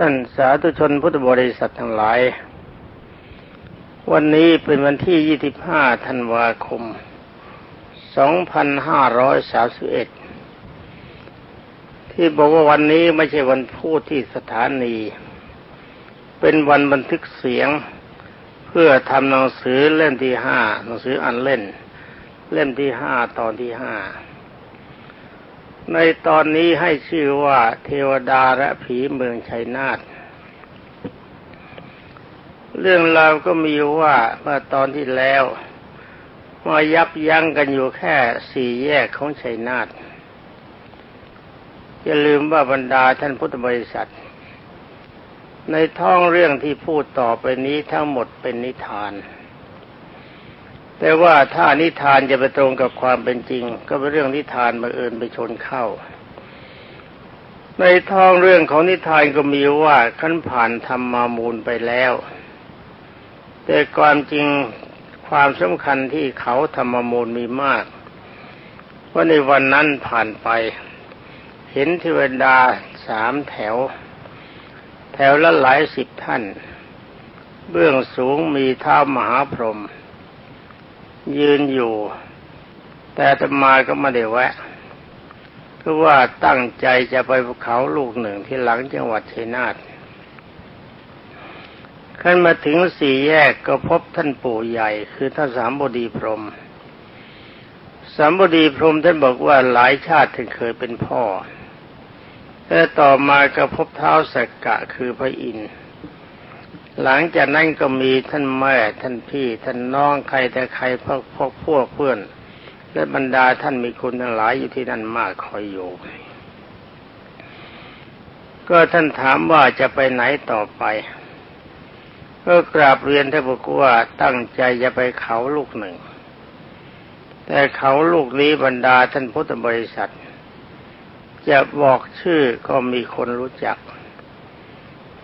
ท่านสาธุชนพุทธบริษัททั้งหลาย วันนี้เป็นวันที่ 25 ธันวาคม 2531 ที่บอกว่าวันนี้ไม่ใช่วันพูดที่สถานี เป็นวันบันทึกเสียง เพื่อทำหนังสือเล่มที่ห้าหนังสืออันเล่น เล่มที่ห้าตอนที่ห้า ในตอนนี้ให้ชื่อว่าเทวดาและผีเมืองชัยนาทเรื่องราวก็มีว่าเมื่อตอนที่แล้วมายับยั้งกันอยู่แค่สี่แยกของชัยนาทอย่าลืมว่าบรรดาท่านพุทธบริษัท ในท้องเรื่องที่พูดต่อไปนี้ทั้งหมดเป็นนิทาน แต่ว่าถ้านิทานจะไปตรงกับความเป็นจริง ก็เป็นเรื่องนิทานมาเอิญไปชนเข้า ในท้องเรื่องของนิทานก็มีว่าขั้นผ่านธรรมามูลไปแล้ว แต่ความจริงความสำคัญที่เขาธรรมมูลมีมากว่าในวันนั้นผ่านไป เห็นเทวดาสามแถว แถวละหลายสิบท่าน เบื้องสูงมีเท้ามหาพรหม ยืนอยู่ แต่ตมาก็ไม่ได้แวะคือว่าตั้งใจจะไปภูเขาลูกหนึ่งที่หลังจังหวัดชัยนาทขึ้นมาถึงสี่แยกก็พบท่านปู่ใหญ่ คือท่านสามบดีพรมสามบดีพรมท่านบอกว่าหลายชาติท่านเคยเป็นพ่อแต่ต่อมาก็พบเท้าสักกะคือพระอินทร์ หลังจากนั้นก็มีท่านแม่ท่านพี่ท่านน้องใครแต่ใครพวกพวกพวกเพื่อนและบรรดาท่านมีคุณทั้งหลายอยู่ที่นั่นมากคอยอยู่ ก็ท่านถามว่าจะไปไหนต่อไปก็กราบเรียนท่านบอกว่าตั้งใจจะไปเขาลูกหนึ่ง แต่เขาลูกนี้บรรดาท่านพุทธบริษัท จะบอกชื่อก็มีคนรู้จัก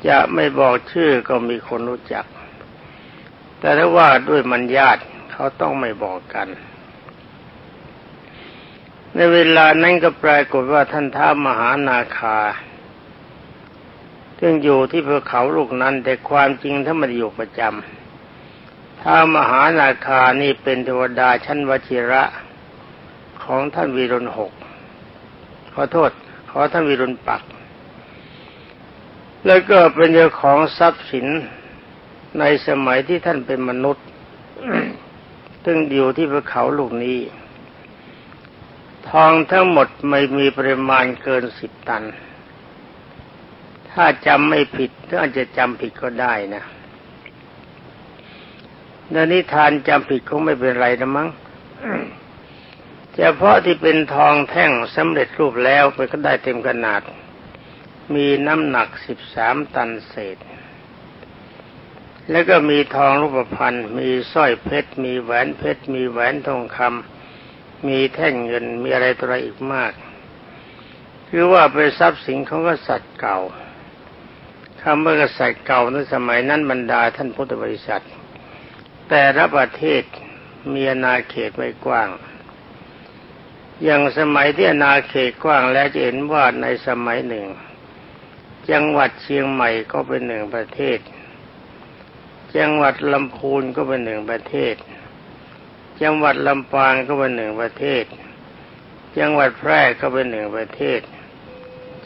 จะไม่บอกชื่อก็มีคนรู้จัก แต่ถ้าว่าด้วยมันญาติเขาต้องไม่บอกกัน ในเวลานั้นก็ปรากฏว่าท่านท้ามหานาคา ซึ่งอยู่ที่ภูเขาลูกนั้นแต่ความจริงถ้านมันอยู่ประจำท้ามหานาคานี่เป็นเทวดาชั้นวชิระของท่านวีรุณหกขอโทษ ขอท่านวีรุณปัก แล้วก็เป็นเจ้าของทรัพย์สินในสมัยที่ท่านเป็นมนุษย์ซึ่งอยู่ที่ภูเขาลูกนี้ ทองทั้งหมดไม่มีปริมาณเกินสิบตัน ถ้าจำไม่ผิดถ้าอาจจะจำผิดก็ได้นะนนิทานจำผิดคงไม่เป็นไรนะมั้งเฉพาะที่เป็นทองแท่งสำเร็จรูปแล้วไปก็ได้เต็มขนาด มีน้ำหนักสิบสามตันเศษ แล้วก็มีทองรูปพรรณมีสร้อยเพชร มีแหวนเพชร มีแหวนทองคำมีแท่งเงิน มีอะไรตัวอะไรอีกมาก คือว่าเป็นทรัพย์สินของกษัตริย์เก่าคำว่ากษัตริย์เก่าในสมัยนั้นบรรดาท่านพุทธบริษัท แต่ละประเทศมีอาณาเขตไว้กว้าง อย่างสมัยที่อาณาเขตกว้างแล้วจะเห็นว่าในสมัยหนึ่ง จังหวัดเชียงใหม่ก็เป็นหนึ่งประเทศ จังหวัดลำพูนก็เป็นหนึ่งประเทศ จังหวัดลำปางก็เป็นหนึ่งประเทศ จังหวัดแพร่ก็เป็นหนึ่งประเทศ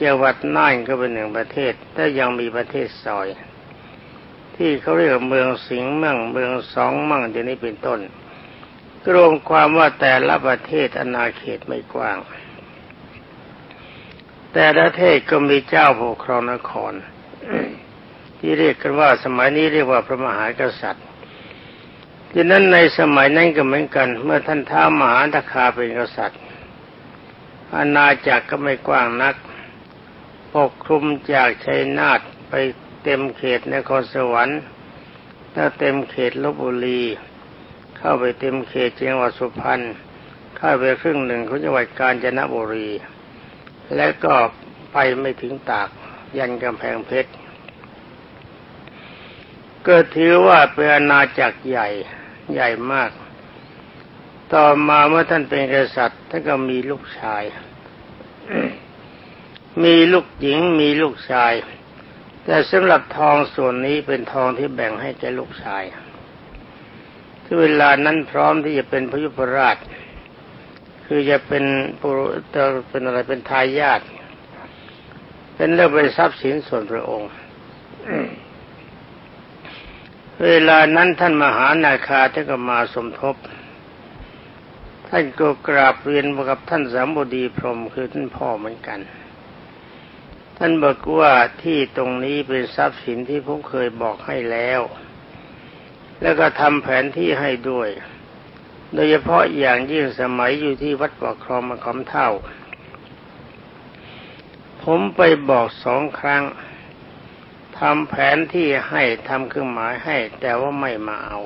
จังหวัดน่านก็เป็นหนึ่งประเทศแต่ยังมีประเทศซอย ที่เขาเรียกเมืองสิงห์มั่งเมืองสองมั่งเดี๋ยวนี้เป็นต้นรวมความว่าแต่ละประเทศอาณาเขตไม่กว้าง แต่ละเทศก็มีเจ้าปกครองนคร ที่เรียกกันว่าสมัยนี้เรียกว่าพระมหากษัตริย์ดังนั้นในสมัยนั้นก็เหมือนกัน เมื่อท่านท้ามหาตคาเป็นกษัตริย์อาณาจักรก็ไม่กว้างนักปกคลุมจากชัยนาทไปเต็มเขตนครสวรรค์ถ้าเต็มเขตลบบุรี เข้าไปเต็มเขตจังหวัดสุพรรณเข้าไปครึ่งหนึ่งของจังหวัดกาญจนบุรี และก็ไปไม่ถึงตากยันกำแพงเพชรก็ถือว่าเป็นอาณาจักรใหญ่ใหญ่มาก ต่อมาเมื่อท่านเป็นกษัตริย์ท่านก็มีลูกชาย มีลูกหญิงมีลูกชาย แต่สำหรับทองส่วนนี้เป็นทองที่แบ่งให้แก่ลูกชายที่เวลานั้นพร้อมที่จะเป็นพยุพราช คือจะเป็นปุจะเป็นอะไรเป็นทายาทเป็นเรื่องเป็นทรัพย์สินส่วนพระองค์เวลานั้นท่านมหานาคาท่านก็มาสมทบ ท่านก็กราบเรียนกับท่านสามบดีพรหมคือท่านพ่อเหมือนกัน ท่านบอกว่าที่ตรงนี้เป็นทรัพย์สินที่ผมเคยบอกให้แล้ว แล้วก็ทำแผนที่ให้ด้วย โดยเฉพาะอย่างยิ่งสมัยอยู่ที่วัดปากคลองมาคำเท่า ผมไปบอกสองครั้งทำแผนที่ให้ทำเครื่องหมายให้ แต่ว่าไม่มาเอา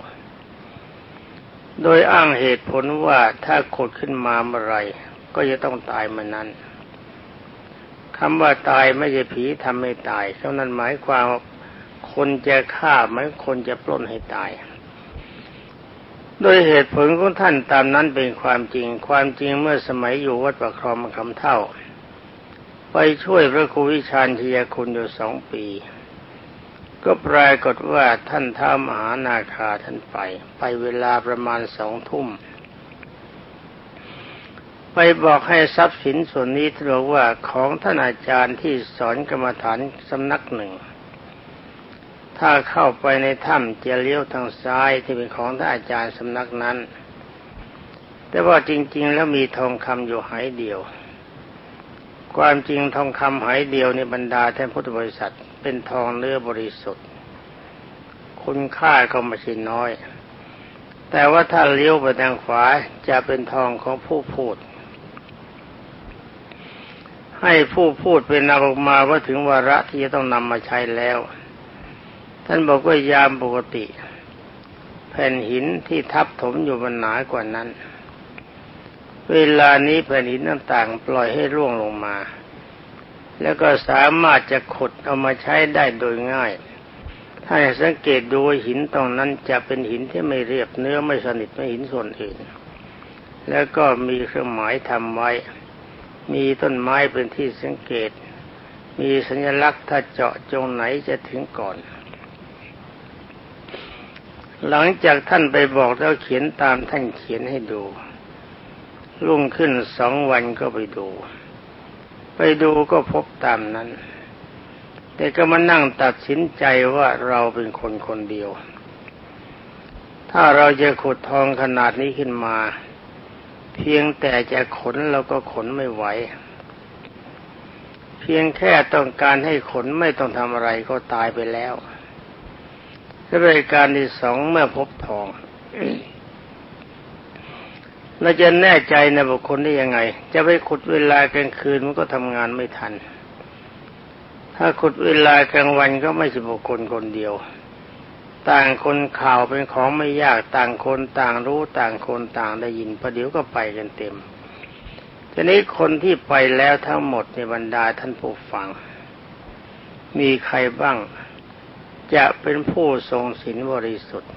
โดยอ้างเหตุผลว่าถ้าขุดขึ้นมาเมื่อไรก็จะต้องตายเมื่อนั้นคำว่าตายไม่ใช่ผีทำไม่ตายเท่านั้นหมายความคนจะฆ่าไม่คนจะปล้นให้ตาย โดยเหตุผลของท่านตามนั้นเป็นความจริง ความจริงเมื่อสมัยอยู่วัดประครองคำเท่า ไปช่วยพระครูวิชาญเทียคุณอยู่สองปี ก็ปรากฏว่าท่านท้ามหานาคาท่านไป ไปเวลาประมาณสองทุ่ม ไปบอกให้ทรัพย์สินส่วนนี้ทบอว่าของท่านอาจารย์ที่สอนกรรมฐานสำนักหนึ่ง ถ้าเข้าไปในถ้ำจะเลี้ยวทางซ้ายที่เป็นของท่านอาจารย์สำนักนั้น แต่ว่าจริง ๆ แล้วมีทองคำอยู่หายเดียว ความจริงทองคำหายเดียวในบรรดาแทนพุทธบริษัท เป็นทองเนื้อบริสุทธิ์ คุณค่าก็ไม่ใช่น้อย แต่ว่าถ้าเลี้ยวไปทางขวาจะเป็นทองของผู้พูดให้ผู้พูดเป็นนำออกมาว่าถึงวาระที่จะต้องนำมาใช้แล้ว ท่านบอกว่ายามปกติ แผ่นหินที่ทับถมอยู่บนหนากว่านั้น เวลานี้แผ่นหินต่างๆ ปล่อยให้ร่วงลงมา แล้วก็สามารถจะขุดเอามาใช้ได้โดยง่าย ถ้าสังเกตดูหินตรงนั้นจะเป็นหินที่ไม่เรียบเนื้อไม่สนิทไม่หินส่วนอื่น แล้วก็มีเครื่องหมายทำไว้ มีต้นไม้เป็นที่สังเกต มีสัญลักษณ์ถ้าเจาะจงไหนจะถึงก่อน หลังจากท่านไปบอกแล้วเขียนตามท่านเขียนให้ดูรุ่งขึ้นสองวันก็ไปดู ไปดูก็พบตามนั้น แต่ก็มานั่งตัดสินใจว่าเราเป็นคนคนเดียว ถ้าเราจะขุดทองขนาดนี้ขึ้นมา เพียงแต่จะขนเราก็ขนไม่ไหว เพียงแค่ต้องการให้ขนไม่ต้องทำอะไรก็ตายไปแล้ว รายการที่สองเมื่อพบทองเราจะแน่ใจในบุคคลได้ยังไง จะไปขุดเวลากลางคืนมันก็ทำงานไม่ทัน ถ้าขุดเวลากลางวันก็ไม่ใช่บุคคลคนเดียว ต่างคนข่าวเป็นของไม่ยากต่างคนต่างรู้ต่างคนต่างได้ยินประเดี๋ยวก็ไปกันเต็มทีนี้คนที่ไปแล้วทั้งหมดในบรรดาท่านผู้ฟัง มีใครบ้าง จะเป็นผู้ทรงศีลบริสุทธิ์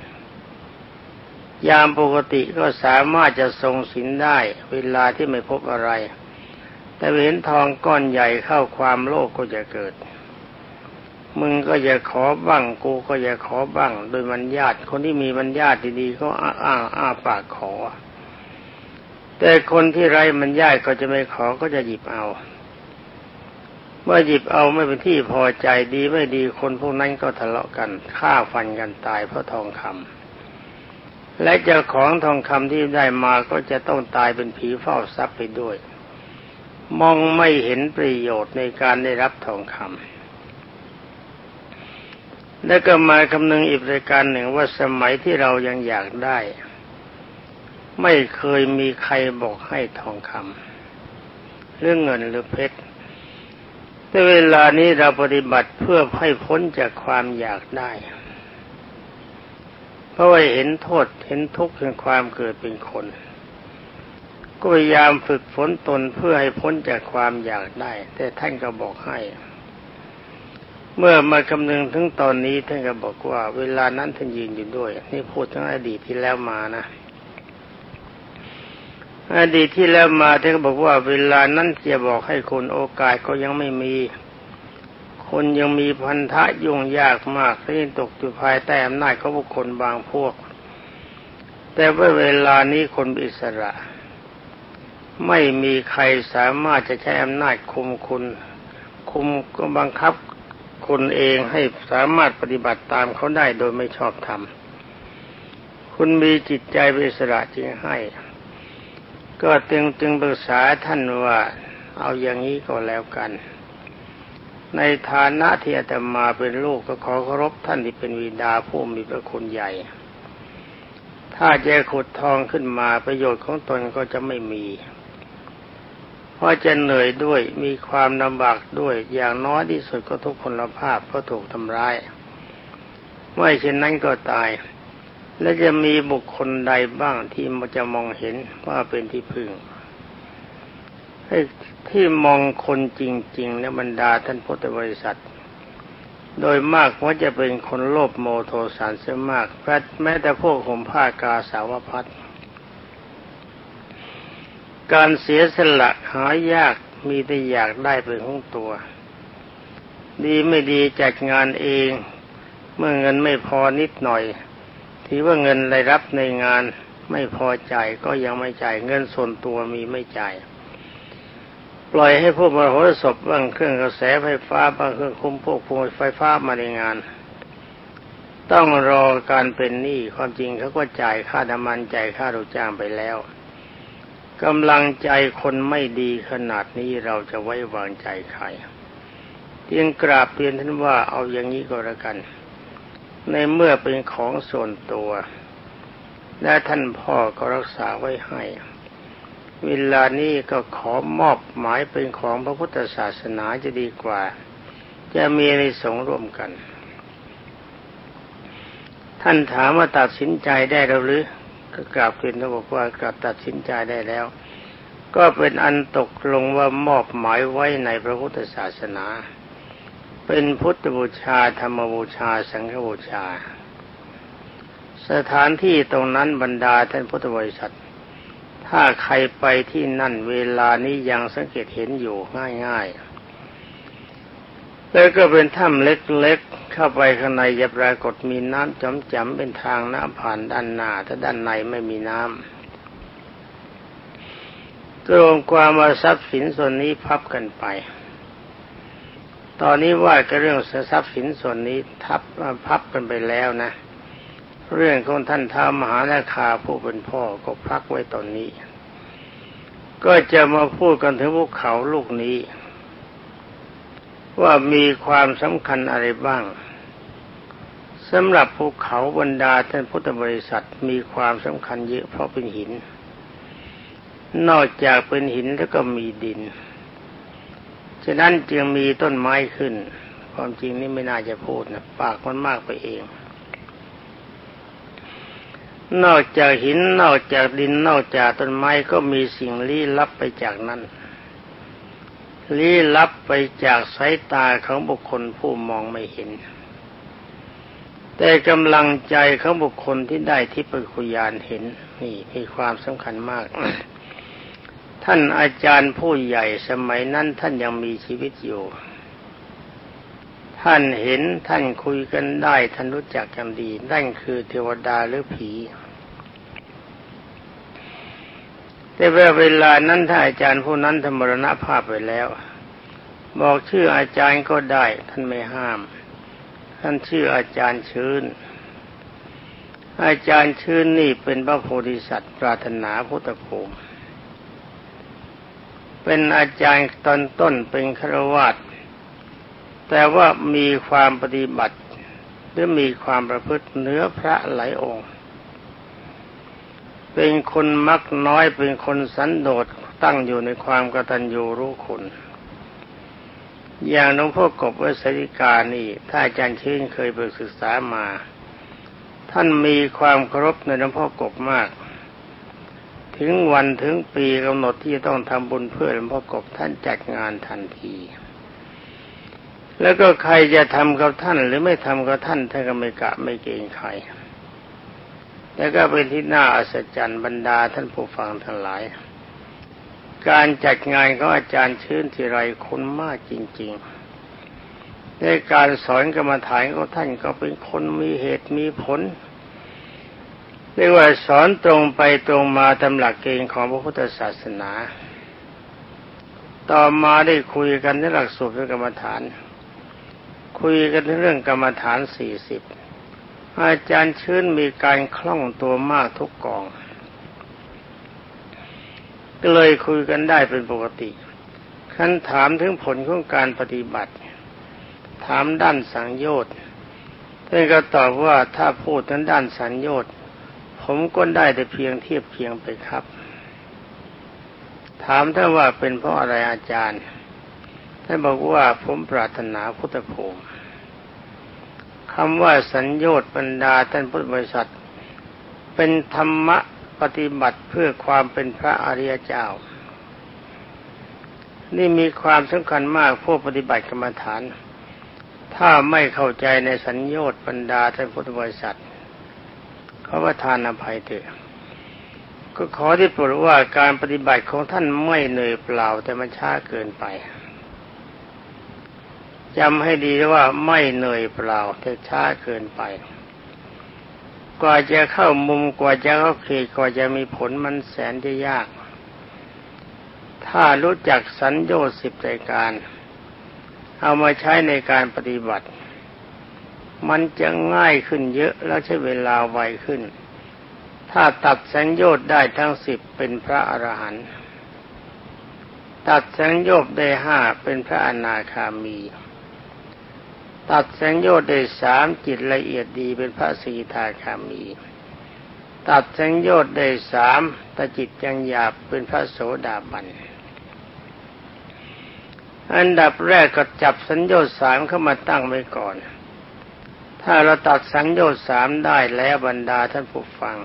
ยามปกติก็สามารถจะทรงศีลได้เวลาที่ไม่พบอะไร แต่เห็นทองก้อนใหญ่เข้าความโลภกก็จะเกิด มึงก็อย่าขอบ้างกูก็อย่าขอบ้าง โดยมันญาติคนที่มีมันญาติดีๆก็อ้าอ้าปากขอ แต่คนที่ไรมันญาติก็จะไม่ขอก็จะหยิบเอา เมื่อหยิบเอาไม่เป็นที่พอใจดีไม่ดีคนพวกนั้นก็ทะเลาะกันฆ่าฟันกันตายเพราะทองคำและเจ้าของทองคำที่ได้มาก็จะต้องตายเป็นผีเฝ้าทรัพย์ไปด้วย มองไม่เห็นประโยชน์ในการได้รับทองคำและก็มาคำนึงอีกรายการหนึ่งว่าสมัยที่เรายังอยากได้ ไม่เคยมีใครบอกให้ทองคำเรื่องเงินหรือเพชร แต่เวลานี้เราปฏิบัติเพื่อให้พ้นจากความอยากได้ เพราะว่าเห็นโทษเห็นทุกข์เห็นความเกิดเป็นคน ก็พยายามฝึกฝนตนเพื่อให้พ้นจากความอยากได้ แต่ท่านก็บอกให้ เมื่อมาคำนึงถึงตอนนี้ท่านก็บอกว่า เวลานั้นท่านยืนอยู่ด้วย นี่พูดทั้งอดีตที่แล้วมานะ อดีตที่แล้วมาท่านก็บอกว่าเวลานั้นจะบอกให้คนโอกาสก็ยังไม่มีคคนยังมีพันธะยุ่งยากมากที่ตกอยู่ภายใต้อำนาจของบุคคลบางพวก แต่ว่าเวลานี้คนอิสระ ไม่มีใครสามารถจะใช้อำนาจคุมคุณ คุมก็บังคับคนเองให้สามารถปฏิบัติตามเขาได้โดยไม่ชอบธรรมคุณมีจิตใจเป็นอิสระจึงให้ ก็จึงจึงปรึกษาท่านว่าเอาอย่างนี้ก็แล้วกัน ในฐานะที่อาตมาเป็นลูกก็ขอเคารพท่านที่เป็นวิดาผู้มีพระคุณใหญ่ ถ้าจะขุดทองขึ้นมาประโยชน์ของตนก็จะไม่มีเพราะจะเหนื่อยด้วยมีความลำบากด้วยอย่างน้อยที่สุดก็ทุกคนลภาพเพราะถูกทำร้าย ไม่เช่นนั้นก็ตาย และจะมีบุคคลใดบ้างที่มันจะมองเห็นว่าเป็นที่พึ่งให้ที่มองคนจริงๆในบรรดาท่านพุทธบริษัท โดยมากว่าจะเป็นคนโลภโมโทสารเสียมากแม้แต่พวกผมผ้ากาสาวพัดการเสียสละหายากมีแต่อยากได้เป็นของตัว ดีไม่ดีจัดงานเอง เมื่อเงินไม่พอนิดหน่อย ถือว่าเงินรายรับในงานไม่พอใจก็ยังไม่จ่ายเงินส่วนตัวมีไม่จ่ายปล่อยให้พวกมรหรสพบ้างเครื่องกระแสไฟฟ้าบ้างเครื่องคุมพวกพวงไฟฟ้ามาในงาน ต้องรอการเป็นหนี้ความจริงเขาก็จ่ายค่าน้ำมันจ่ายค่าดูจ้างไปแล้วกำลังใจคนไม่ดีขนาดนี้เราจะไว้วางใจใครเพียงกราบเรียนท่านว่าเอาอย่างนี้ก็แล้วกัน ในเมื่อเป็นของส่วนตัว และท่านพ่อก็รักษาไว้ให้ เวลานี้ก็ขอมอบหมายเป็นของพระพุทธศาสนาจะดีกว่า จะมีในสงร่วมกัน ท่านถามว่าตัดสินใจได้หรือ ก็กราบเรียนท่านบอกว่ากลับตัดสินใจได้แล้ว ก็เป็นอันตกลงว่ามอบหมายไว้ในพระพุทธศาสนา เป็นพุทธบูชาธรรมบูชา สังฆบูชา สถานที่ตรงนั้นบรรดาท่านพุทธบริษัท ถ้าใครไปที่นั่นเวลานี้ยังสังเกตเห็นอยู่ง่ายๆ แล้วก็เป็นถ้ำเล็กๆ เข้าไปข้างในจะปรากฏมีน้ำจอมจำเป็นทางน้ำผ่านด้านหน้า ถ้าด้านในไม่มีน้ำรวมความว่าทรัพย์สินส่วนนี้พับกันไป ตอนนี้ว่าก็เรื่องทรัพย์สินส่วนนี้ทับพับกันไปแล้วนะ เรื่องของท่านท้ามหานาคาผู้เป็นพ่อก็พักไว้ตอนนี้ ก็จะมาพูดกันถึงภูเขาลูกนี้ ว่ามีความสำคัญอะไรบ้างสำหรับภูเขาบรรดาท่านพุทธบริษัทมีความสำคัญเยอะเพราะเป็นหิน นอกจากเป็นหินแล้วก็มีดิน ฉะนั้นจึงมีต้นไม้ขึ้น ความจริงนี่ไม่น่าจะพูดนะปากมันมากไปเอง นอกจากหินนอกจากดินนอกจากต้นไม้ก็มีสิ่งลี้ลับไปจากนั้นลี้ลับไปจากสายตาของบุคคลผู้มองไม่เห็น แต่กำลังใจของบุคคลที่ได้ทิพยคุยานเห็น นี่มีความสำคัญมาก ท่านอาจารย์ผู้ใหญ่สมัยนั้นท่านยังมีชีวิตอยู่ ท่านเห็นท่านคุยกันได้ ท่านรู้จักกันดี นั่นคือเทวดาหรือผี แต่เวลานั้นถ้าอาจารย์ผู้นั้นธรรมรณภาพไปแล้ว บอกชื่ออาจารย์ก็ได้ ท่านไม่ห้าม ท่านชื่ออาจารย์ชื้น อาจารย์ชื้นนี่เป็นพระโพธิสัตว์ปรารถนาพุทธภูมิ เป็นอาจารย์ตอนต้นเป็นฆราวาสแต่ว่ามีความปฏิบัติหรือมีความประพฤติเนื้อพระหลายองค์ เป็นคนมักน้อยเป็นคนสันโดษตั้งอยู่ในความกตัญญูรู้คุณ อย่างหลวงพ่อกบวสริกานี่ ถ้าอาจารย์ชื่นเคยไปศึกษามา ท่านมีความเคารพในหลวงพ่อกบมาก ถึงวันถึงปีกำหนดที่จะต้องทำบุญเพื่อหลวงพ่อกบท่านจัดงานทันที แล้วก็ใครจะทำกับท่านหรือไม่ทำกับท่านท่านก็ไม่กะไม่เกรงใคร แล้วก็เป็นที่น่าอัศจรรย์บรรดาท่านผู้ฟังทั้งหลาย การจัดงานของอาจารย์ชื่นทีไรคนมากจริง ๆในการสอนกรรมฐานของท่านก็เป็นคนมีเหตุมีผล เรียกว่าสอนตรงไปตรงมาตามหลักเกณฑ์ของพระพุทธศาสนา ต่อมาได้คุยกันในหลักสูตรกรรมฐาน คุยกันเรื่องกรรมฐานสี่สิบอาจารย์ชื้นมีการคล่องตัวมากทุกกองก็เลยคุยกันได้เป็นปกติขั้นถามถึงผลของการปฏิบัติ ถามด้านสังโยชน์ท่านก็ตอบว่าถ้าพูดทั้งด้านสังโยชน์ ผมก็ได้แต่เพียงเทียบเพียงไปครับ ถามท่านว่าเป็นเพราะอะไรอาจารย์ท่านบอกว่าผมปรารถนาพุทธภูมิคำว่าสัญญต์บรรดาท่านพุทธบริษัท เป็นธรรมะปฏิบัติเพื่อความเป็นพระอริยเจ้า นี่มีความสำคัญมากพวกปฏิบัติกรรมฐาน ถ้าไม่เข้าใจในสัญญต์บรรดาท่านพุทธบริษัท เขาว่าทานอภัยเถอะก็ขอที่โปรดว่าการปฏิบัติของท่านไม่เหนื่อยเปล่าแต่มันช้าเกินไปจำให้ดีว่าไม่เหนื่อยเปล่าแต่ช้าเกินไป กว่าจะเข้ามุมกว่าจะเข้าเขตกว่าจะมีผลมันแสนจะยาก ถ้ารู้จักสัญญาสิบรายการ เอามาใช้ในการปฏิบัติ มันจะง่ายขึ้นเยอะแล้วใช้เวลาไวขึ้น ถ้าตัดสัญญาได้ทั้งสิบเป็นพระอรหันต์ตัดสัญญาได้ห้าเป็นพระอนาคามี ตัดสังโยชน์ได้สามจิตละเอียดดีเป็นพระสีทาคามี ตัดสังโยชน์ได้สามตจิตยังหยาบเป็นพระโสดาบันอันดับแรกก็จับสัญโยต์สามเข้ามาตั้งไว้ก่อน ถ้าเราตัดสังโยชน์สามได้แล้วบรรดาท่านผู้ฟัง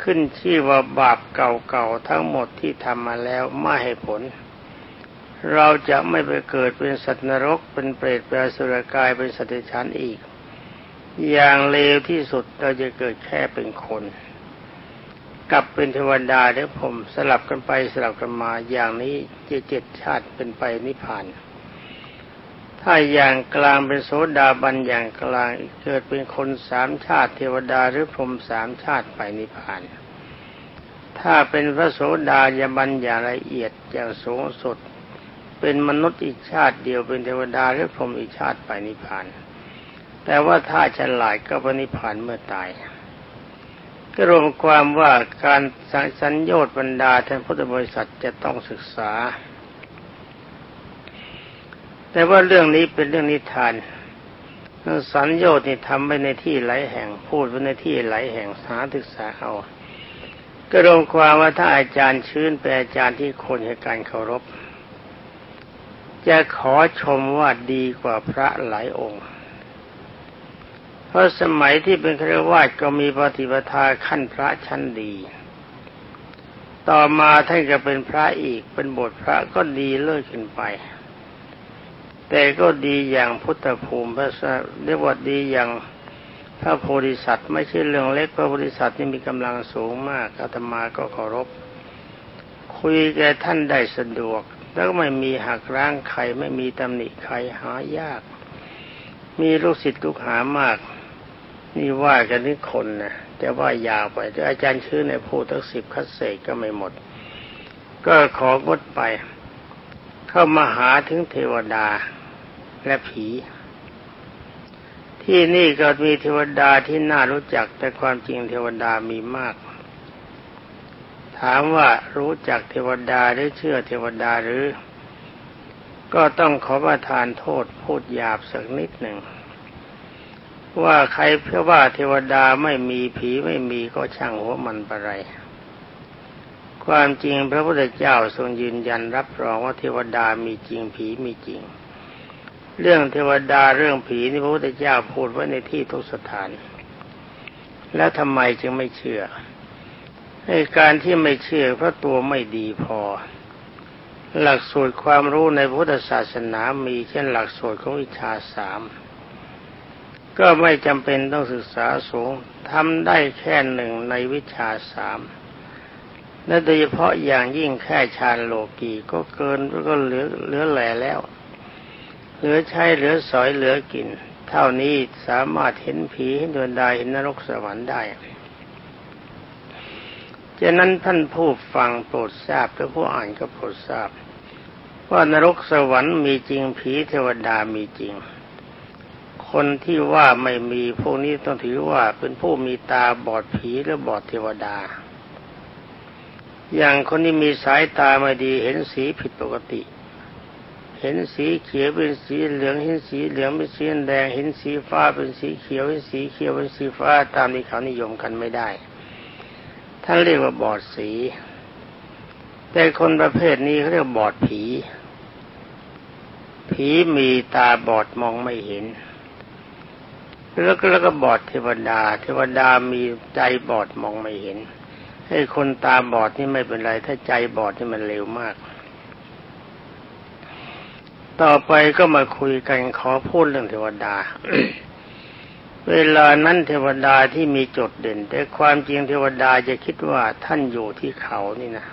ขึ้นชื่อว่าบาปเก่าๆทั้งหมดที่ทำมาแล้วไม่ให้ผล เราจะไม่ไปเกิดเป็นสัตว์นรกเป็นเปรตเป็นสุรกายเป็นสัตว์เดรัจฉานอีก อย่างเลวที่สุดเราจะเกิดแค่เป็นคนกลับเป็นเทวดาเดี๋ยผมสลับกันไปสลับกันมาอย่างนี้จะเจ็ดชาติเป็นไปนิพพาน ถ้าอย่างกลางเป็นโสดาบันอย่างกลางเกิดเป็นคนสามชาติเทวดาหรือพรมสามชาติไปนิพพาน ถ้าเป็นพระโสดายบันอย่างละเอียดอย่างสูงสุด เป็นมนุษย์อีกชาติเดียวเป็นเทวดาหรือพรหมอีกชาติไปนิพพาน แต่ว่าถ้าฉลาดก็ปนิพพานเมื่อตายก็รวมความว่าการสัญญาตบรรดาท่านพุทธบริษัทจะต้องศึกษา แต่ว่าเรื่องนี้เป็นเรื่องนิทานสัญญานี่ทำไปในที่หลายแห่งพูดไปในที่หลายแห่งหาศึกษาเอา ก็รวมความว่าถ้าอาจารย์ชื้นเป็นอาจารย์ที่คนให้การเคารพ จะขอชมว่าดีกว่าพระหลายองค์ เพราะสมัยที่เป็นครวาสก็มีปฏิปทาขั้นพระชั้นดี ต่อมาท่านก็เป็นพระอีกเป็นบทพระก็ดีเลิศขึ้นไป แต่ก็ดีอย่างพุทธภูมิพระเรียกว่าดีอย่างพระโพธิสัตว์ไม่ใช่เรื่องเล็กพระโพธิสัตว์นี่มีกำลังสูงมากอาตมาก็เคารพ คุยแกท่านได้สะดวก แล้วก็ไม่มีหักล้างใครไม่มีตำหนิใครหายาก มีลูกศิษย์ลูกหามาก นี่ว่ากันนี่คนนะแต่ว่ายาวไปแต่อาจารย์ชื่อในพูดทั้งสิบคัดเศษก็ไม่หมด ก็ของดไป เข้ามาหาถึงเทวดา และผี ที่นี่ก็มีเทวดาที่น่ารู้จักแต่ความจริงเทวดามีมาก ถามว่ารู้จักเทวดาหรือเชื่อเทวดาหรือ ก็ต้องขอประทานโทษพูดหยาบสักนิดหนึ่งว่าใครเพื่อว่าเทวดาไม่มีผีไม่มีก็ช่างหัวมันไปไรความจริงพระพุทธเจ้าทรงยืนยันรับรองว่าเทวดามีจริงผีมีจริง เรื่องเทวดาเรื่องผีนี่พระพุทธเจ้าพูดไว้ในที่ทุกสถาน แล้วทำไมจึงไม่เชื่อในการที่ไม่เชื่อเพราะตัวไม่ดีพอ หลักสูตรความรู้ในพุทธศาสนามีเช่นหลักสูตรของวิชาสามก็ไม่จำเป็นต้องศึกษาสูงทำได้แค่หนึ่งในวิชาสามและโดยเฉพาะอย่างยิ่งแค่ฌานโลกีก็เกินก็เหลือเหลือแหล่แล้ว เหลือใช้เหลือสอยเหลือกิน เท่านี้สามารถเห็นผีเห็นดวงดาวเห็นนรกสวรรค์ได้ฉะนั้นท่านผู้ฟังโปรดทราบและผู้อ่านก็โปรดทราบ ว่านรกสวรรค์มีจริงผีเทวดามีจริง คนที่ว่าไม่มีพวกนี้ต้องถือว่าเป็นผู้มีตาบอดผีหรือบอดเทวดา อย่างคนที่มีสายตาไม่ดีเห็นสีผิดปกติ เห็นสีเขียวเป็นสีเหลืองเห็นสีเหลืองเป็นสีแดงเห็นสีฟ้าเป็นสีเขียวเห็นสีเขียวเป็นสีฟ้าตามที่เขานิยมกันไม่ได้ท่านเรียกว่าบอดสี แต่คนประเภทนี้เขาเรียกบอดผี ผีมีตาบอดมองไม่เห็นแล้วก็แล้วก็บอดเทวดา เทวดามีใจบอดมองไม่เห็นให้คนตาบอดนี่ไม่เป็นไร ถ้าใจบอดนี่มันเร็วมาก ต่อไปก็มาคุยกันขอพูดเรื่องเทวดา เวลานั้นเทวดาที่มีจุดเด่น แต่ความจริงเทวดาจะคิดว่าท่านอยู่ที่เขานี่นะ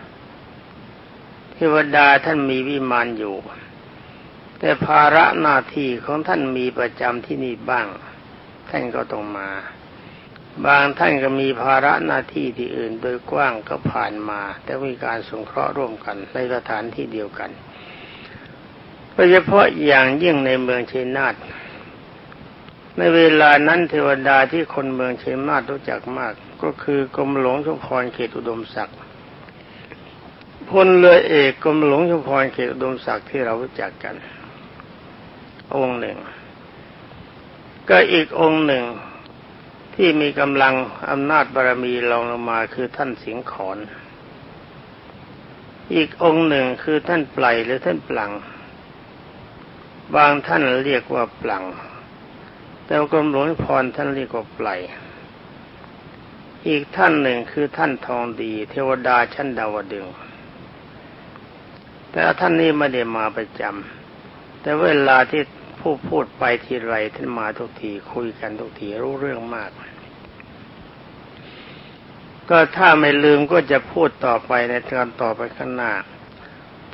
เทวดาท่านมีวิมานอยู่ แต่ภาระหน้าที่ของท่านมีประจำที่นี่บ้าง ท่านก็ต้องมา บางท่านก็มีภาระหน้าที่ที่อื่นโดยกว้างก็ผ่านมา แต่มีการสงเคราะห์ร่วมกันในสถานที่เดียวกัน ดยเฉพาะอย่างยิ่งในเมืองเชนาทในเวลานั้นเทวดาที่คนเมืองเชมารู้จักมาก ก็คือกรมหลวงชุมพรเขตอุดมศักดิ์พลเรือเอกกรมหลวงชุมพรเขตอุดมศักดิ์ที่เรารู้จักกัน องค์หนึ่ง ก็อีกองค์หนึ่งที่มีกำลังอำนาจบารมีรองลงมาคือท่านสิงขอนอีกองค์หนึ่งคือท่านไพลหรือท่านปลัง บางท่านเรียกว่าปลัง แต่กรมหลวงพรท่านเรียกว่าปลายอีกท่านหนึ่งคือท่านทองดี เทวดาชั้นดาวดึง แต่ท่านนี้ไม่ได้มาประจำแต่เวลาที่ผู้พูดไปทีไรท่านมาทุกทีคุยกันทุกทีรู้เรื่องมาก ก็ถ้าไม่ลืมก็จะพูดต่อไปในตอนต่อไปข้างหน้า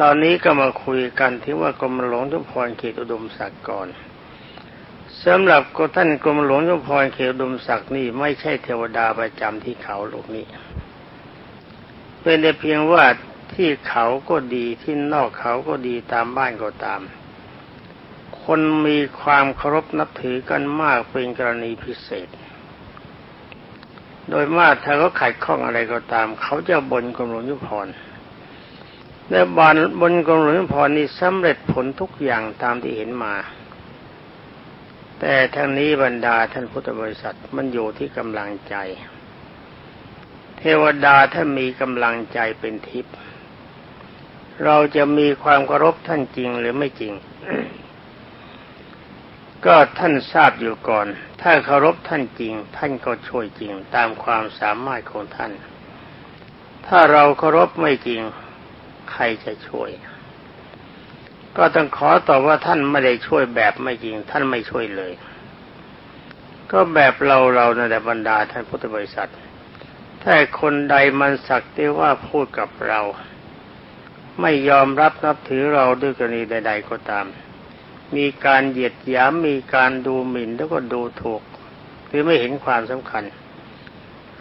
ตอนนี้ก็มาคุยกันที่ว่ากรมหลวงทุพรเขตอุดมศักดิ์ก่อนสำหรับก็ท่านกรมหลวงชุมพรเขตอุดมศักดิ์นี่ไม่ใช่เทวดาประจำที่เขาลูกนี้เป็นแต่เพียงว่าที่เขาก็ดีที่นอกเขาก็ดีตามบ้านก็ตาม คนมีความเคารพนับถือกันมากเป็นกรณีพิเศษ โดยมากถ้าเขาขัดข้องอะไรก็ตาม เขาจะบนกรมหลวงชุมพร และบนบนกรมหลวงชุมพรนี่สำเร็จผลทุกอย่างตามที่เห็นมา แต่ทางนี้บรรดาท่านพุทธบริษัทมันอยู่ที่กำลังใจ เทวดาถ้ามีกำลังใจเป็นทิพย์เราจะมีความเคารพท่านจริงหรือไม่จริง ก็ท่านทราบอยู่ก่อน ถ้าเคารพท่านจริง ท่านก็ช่วยจริงตามความสามารถของท่าน ถ้าเราเคารพไม่จริง ใครจะช่วย ก็ต้องขอตอบว่าท่านไม่ได้ช่วยแบบไม่จริง ท่านไม่ช่วยเลย ก็แบบเราเราในบรรดาท่านพุทธบริษัท ถ้าคนใดมันสักแต่ว่าพูดกับเรา ไม่ยอมรับนับถือเราด้วยกรณีใด ๆ ก็ตาม มีการเหยียดหยามมีการดูหมิ่นแล้วก็ดูถูก หรือไม่เห็นความสำคัญ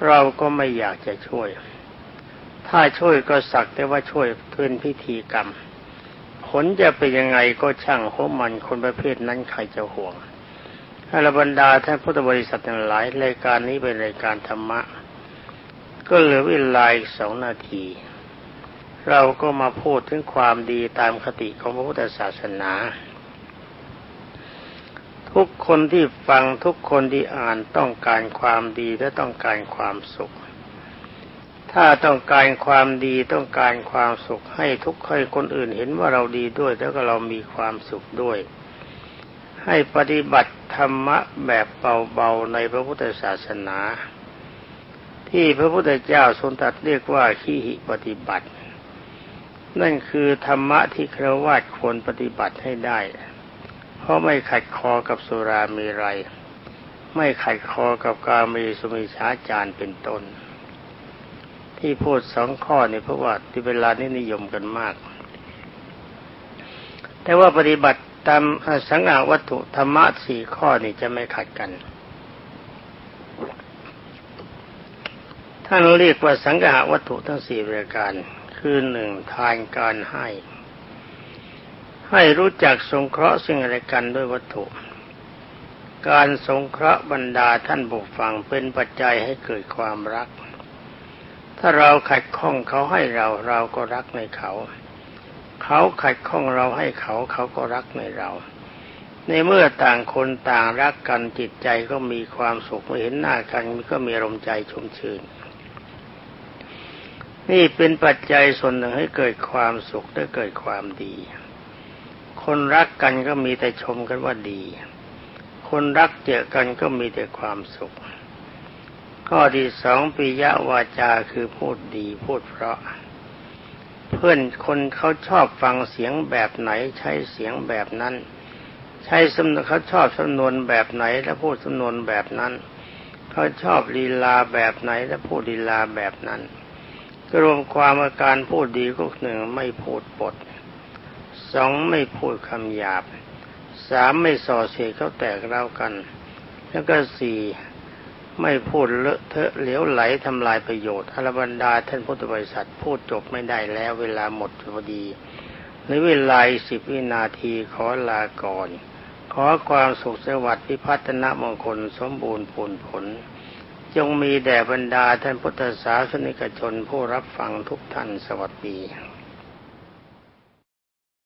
เราก็ไม่อยากจะช่วย ถ้าช่วยก็สักแต่ว่าช่วยเพื่อนพิธีกรรม ผลจะเป็นยังไงก็ช่างหัวมันคนประเภทนั้นใครจะห่วงอรบรรดาท่านพุทธบริษัททั้งหลายรายการนี้เป็นรายการธรรมะ ก็เหลือเวลาอีกสองนาที เราก็มาพูดถึงความดีตามคติของพระพุทธศาสนา ทุกคนที่ฟังทุกคนที่อ่านต้องการความดีและต้องการความสุข ถ้าต้องการความดีต้องการความสุขให้ทุกคนคนอื่นเห็นว่าเราดีด้วย แล้วก็เรามีความสุขด้วย ให้ปฏิบัติธรรมะแบบเบาๆในพระพุทธศาสนา ที่พระพุทธเจ้าทรงตรัสเรียกว่าขีหิปฏิบัติ นั่นคือธรรมะที่ครวาดควรปฏิบัติให้ได้ เพราะไม่ขัดคอกับสุรามีไร ไม่ขัดคอกับการมีสมิชาจารเป็นต้น ที่พูดสองข้อนี่เพราะว่าที่เวลานี้นิยมกันมาก แต่ว่าปฏิบัติตามสังฆวัตถุธรรมะสี่ข้อนี่จะไม่ขัดกัน ท่านเรียกว่าสังฆวัตถุทั้งสี่ประการ คือหนึ่งทานการให้ ให้รู้จักสงเคราะห์ซึ่งอะไรกันด้วยวัตถุ การสงเคราะห์บรรดาท่านบุฟังเป็นปัจจัยให้เกิดความรัก ถ้าเราขัดข้องเขาให้เราเราก็รักในเขา เขาขัดข้องเราให้เขาเขาก็รักในเรา ในเมื่อต่างคนต่างรักกันจิตใจก็มีความสุขเมื่อเห็นหน้ากันก็มีอารมณ์ใจชุ่มชื่นนี่เป็นปัจจัยส่วนหนึ่งให้เกิดความสุขและเกิดความดี คนรักกันก็มีแต่ชมกันว่าดี คนรักเจอกันก็มีแต่ความสุข ข้อที่สองปิยะวาจาคือพูดดีพูดเพราะ เพื่อนคนเขาชอบฟังเสียงแบบไหนใช้เสียงแบบนั้น ใช้สำนวนเขาชอบสำนวนแบบไหนแล้วพูดสำนวนแบบนั้น เขาชอบลีลาแบบไหนแล้วพูดลีลาแบบนั้นรวมความอาการพูดดีก็หนึ่งไม่พูดปดสองไม่พูดคำหยาบสามไม่ส่อเสียเขาแตกเล่ากัน แล้วก็สี่ ไม่พูดเลอะเทอะเหลวไหลทำลายประโยชน์อรบรรดาท่านพุทธบริษัทพูดจบไม่ได้แล้วเวลาหมดพอดีในเวลาสิบวินาทีขอลาก่อน ขอความสุขสวัสดิ์พิพัฒนมงคลสมบูรณ์ผลผล จงมีแด่บรรดาท่านพุทธศาสนิกชนผู้รับฟังทุกท่านสวัสดี